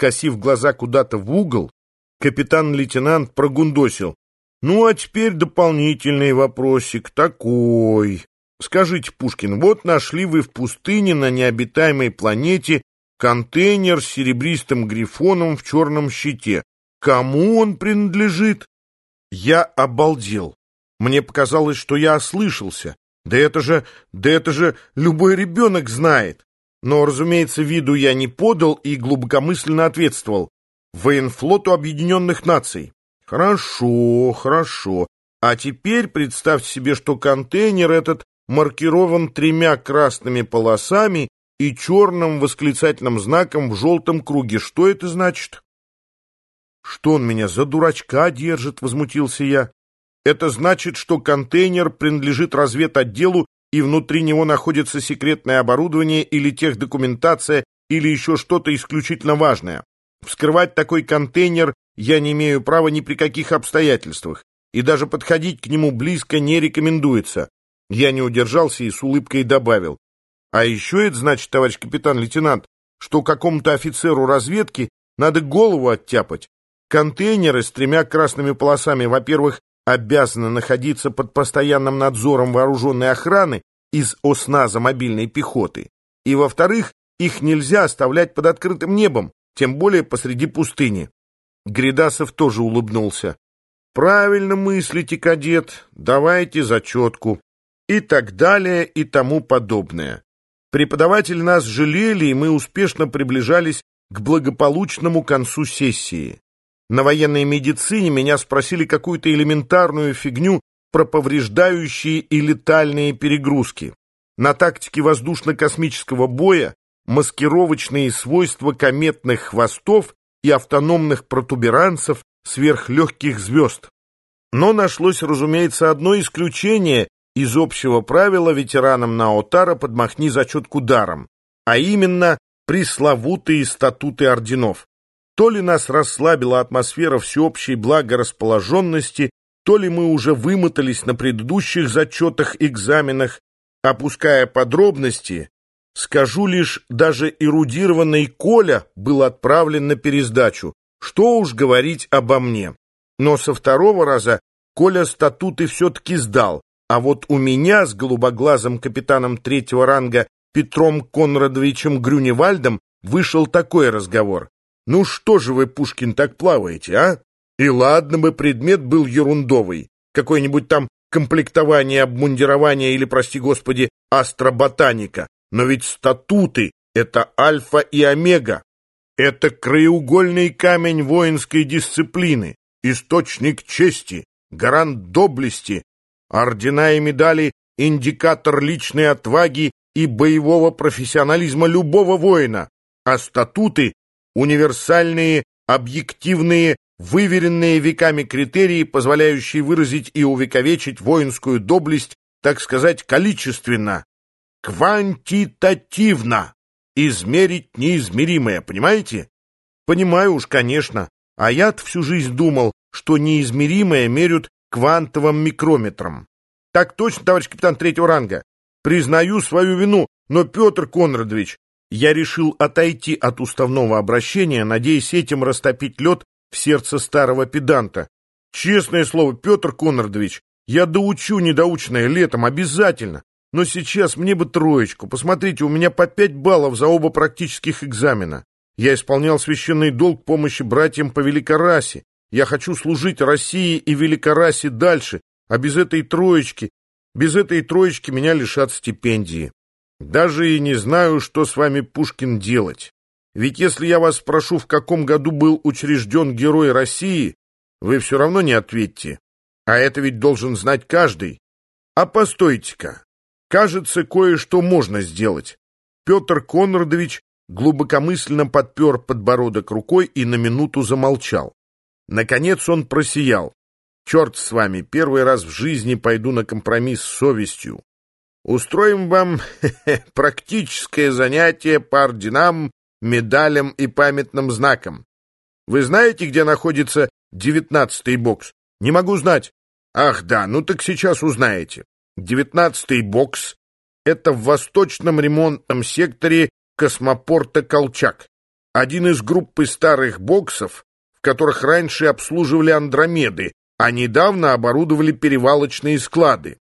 скосив глаза куда-то в угол, капитан-лейтенант прогундосил. «Ну, а теперь дополнительный вопросик такой. Скажите, Пушкин, вот нашли вы в пустыне на необитаемой планете контейнер с серебристым грифоном в черном щите. Кому он принадлежит?» Я обалдел. Мне показалось, что я ослышался. Да это же, да это же любой ребенок знает. Но, разумеется, виду я не подал и глубокомысленно ответствовал. Военфлоту Объединенных Наций. Хорошо, хорошо. А теперь представьте себе, что контейнер этот маркирован тремя красными полосами и черным восклицательным знаком в желтом круге. Что это значит? Что он меня за дурачка держит, возмутился я. Это значит, что контейнер принадлежит разведотделу и внутри него находится секретное оборудование или техдокументация или еще что-то исключительно важное. Вскрывать такой контейнер я не имею права ни при каких обстоятельствах, и даже подходить к нему близко не рекомендуется. Я не удержался и с улыбкой добавил. А еще это значит, товарищ капитан-лейтенант, что какому-то офицеру разведки надо голову оттяпать. Контейнеры с тремя красными полосами, во-первых, обязаны находиться под постоянным надзором вооруженной охраны из ОСНАЗа мобильной пехоты, и, во-вторых, их нельзя оставлять под открытым небом, тем более посреди пустыни. Гридасов тоже улыбнулся. «Правильно мыслите, кадет, давайте зачетку». И так далее, и тому подобное. Преподаватели нас жалели, и мы успешно приближались к благополучному концу сессии. На военной медицине меня спросили какую-то элементарную фигню про повреждающие и летальные перегрузки. На тактике воздушно-космического боя маскировочные свойства кометных хвостов и автономных протуберанцев сверхлегких звезд. Но нашлось, разумеется, одно исключение из общего правила ветеранам Наотара подмахни зачетку даром, а именно пресловутые статуты орденов. То ли нас расслабила атмосфера всеобщей благорасположенности, то ли мы уже вымотались на предыдущих зачетах-экзаменах, опуская подробности, скажу лишь, даже эрудированный Коля был отправлен на пересдачу, что уж говорить обо мне. Но со второго раза Коля статуты все-таки сдал, а вот у меня с голубоглазым капитаном третьего ранга Петром Конрадовичем Грюневальдом вышел такой разговор. Ну что же вы, Пушкин, так плаваете, а? И ладно бы предмет был ерундовый, какой-нибудь там комплектование, обмундирование или, прости господи, астроботаника. Но ведь статуты — это альфа и омега. Это краеугольный камень воинской дисциплины, источник чести, гарант доблести, ордена и медали — индикатор личной отваги и боевого профессионализма любого воина, а статуты универсальные, объективные, выверенные веками критерии, позволяющие выразить и увековечить воинскую доблесть, так сказать, количественно, квантитативно, измерить неизмеримое, понимаете? Понимаю уж, конечно, а я всю жизнь думал, что неизмеримое мерят квантовым микрометром. Так точно, товарищ капитан третьего ранга. Признаю свою вину, но, Петр Конрадович, я решил отойти от уставного обращения, надеясь этим растопить лед в сердце старого педанта. Честное слово, Петр Конрадович, я доучу недоученное летом обязательно, но сейчас мне бы троечку. Посмотрите, у меня по пять баллов за оба практических экзамена. Я исполнял священный долг помощи братьям по великорасе. Я хочу служить России и великорасе дальше, а без этой троечки, без этой троечки меня лишат стипендии. Даже и не знаю, что с вами, Пушкин, делать. Ведь если я вас спрошу, в каком году был учрежден Герой России, вы все равно не ответите. А это ведь должен знать каждый. А постойте-ка, кажется, кое-что можно сделать. Петр Конрадович глубокомысленно подпер подбородок рукой и на минуту замолчал. Наконец он просиял. «Черт с вами, первый раз в жизни пойду на компромисс с совестью. Устроим вам практическое занятие по орденам, медалям и памятным знакам. Вы знаете, где находится девятнадцатый бокс? Не могу знать. Ах, да, ну так сейчас узнаете. Девятнадцатый бокс — это в восточном ремонтном секторе космопорта Колчак. один из группы старых боксов, в которых раньше обслуживали Андромеды, а недавно оборудовали перевалочные склады.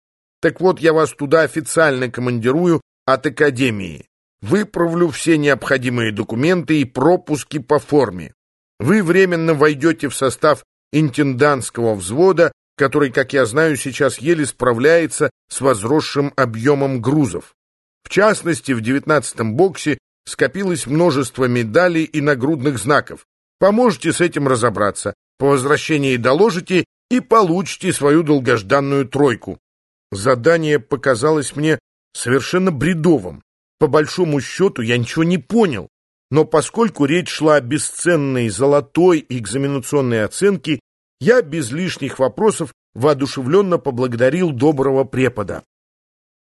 Так вот, я вас туда официально командирую от Академии. Выправлю все необходимые документы и пропуски по форме. Вы временно войдете в состав интендантского взвода, который, как я знаю, сейчас еле справляется с возросшим объемом грузов. В частности, в девятнадцатом боксе скопилось множество медалей и нагрудных знаков. Поможете с этим разобраться. По возвращении доложите и получите свою долгожданную тройку. Задание показалось мне совершенно бредовым. По большому счету я ничего не понял. Но поскольку речь шла о бесценной золотой экзаменационной оценке, я без лишних вопросов воодушевленно поблагодарил доброго препода.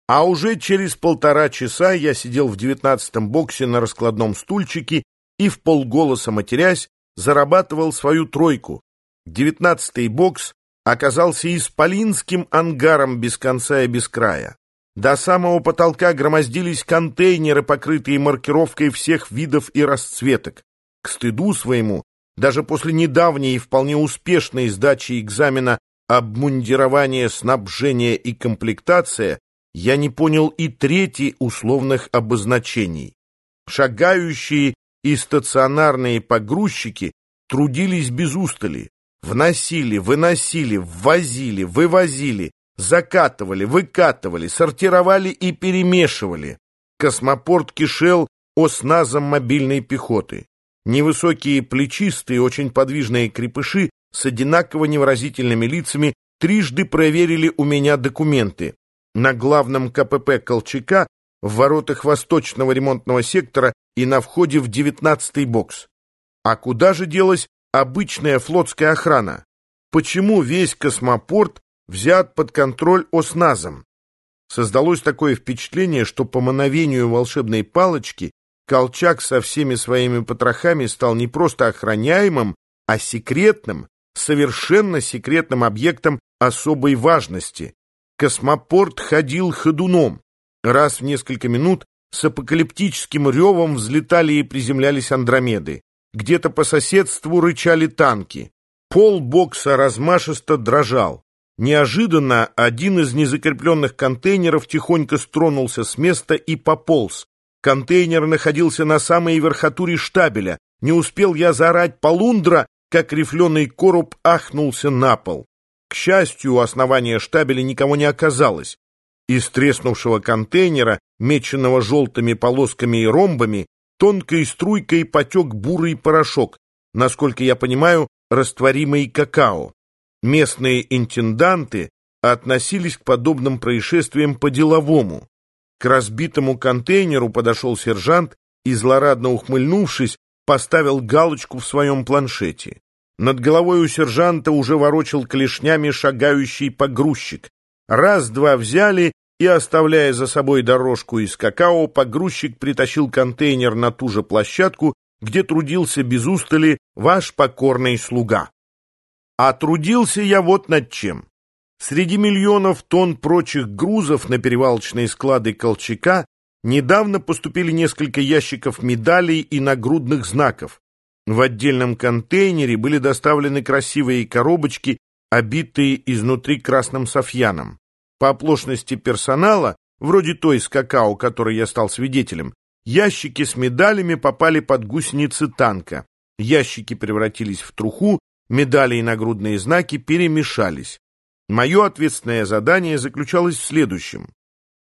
А уже через полтора часа я сидел в девятнадцатом боксе на раскладном стульчике и в полголоса матерясь зарабатывал свою тройку. Девятнадцатый бокс оказался исполинским ангаром без конца и без края. До самого потолка громоздились контейнеры, покрытые маркировкой всех видов и расцветок. К стыду своему, даже после недавней и вполне успешной сдачи экзамена обмундирование, снабжение и комплектация, я не понял и трети условных обозначений. Шагающие и стационарные погрузчики трудились без устали, вносили, выносили, ввозили, вывозили, закатывали, выкатывали, сортировали и перемешивали. Космопорт кишел осназом мобильной пехоты. Невысокие плечистые, очень подвижные крепыши с одинаково невыразительными лицами трижды проверили у меня документы на главном КПП Колчака, в воротах восточного ремонтного сектора и на входе в девятнадцатый бокс. А куда же делась обычная флотская охрана? Почему весь космопорт взят под контроль ОСНАЗом? Создалось такое впечатление, что по мановению волшебной палочки Колчак со всеми своими потрохами стал не просто охраняемым, а секретным, совершенно секретным объектом особой важности, Космопорт ходил ходуном. Раз в несколько минут с апокалиптическим ревом взлетали и приземлялись Андромеды. Где-то по соседству рычали танки. Пол бокса размашисто дрожал. Неожиданно один из незакрепленных контейнеров тихонько стронулся с места и пополз. Контейнер находился на самой верхотуре штабеля. Не успел я заорать «Полундра», как рифленый короб ахнулся на пол. К счастью, у основания штабеля никого не оказалось. Из треснувшего контейнера, меченного желтыми полосками и ромбами, тонкой струйкой потек бурый порошок, насколько я понимаю, растворимый какао. Местные интенданты относились к подобным происшествиям по-деловому. К разбитому контейнеру подошел сержант и, злорадно ухмыльнувшись, поставил галочку в своем планшете. Над головой у сержанта уже ворочал клешнями шагающий погрузчик. Раз-два взяли, и, оставляя за собой дорожку из какао, погрузчик притащил контейнер на ту же площадку, где трудился без устали ваш покорный слуга. А трудился я вот над чем. Среди миллионов тонн прочих грузов на перевалочные склады Колчака недавно поступили несколько ящиков медалей и нагрудных знаков, в отдельном контейнере были доставлены красивые коробочки, обитые изнутри красным софьяном. По оплошности персонала, вроде той с какао, которой я стал свидетелем, ящики с медалями попали под гусеницы танка. Ящики превратились в труху, медали и нагрудные знаки перемешались. Мое ответственное задание заключалось в следующем.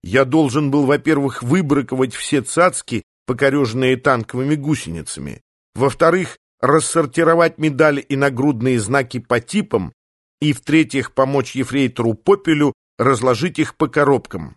Я должен был, во-первых, выбраковать все цацки, покореженные танковыми гусеницами во-вторых, рассортировать медали и нагрудные знаки по типам, и, в-третьих, помочь ефрейтору Попелю разложить их по коробкам.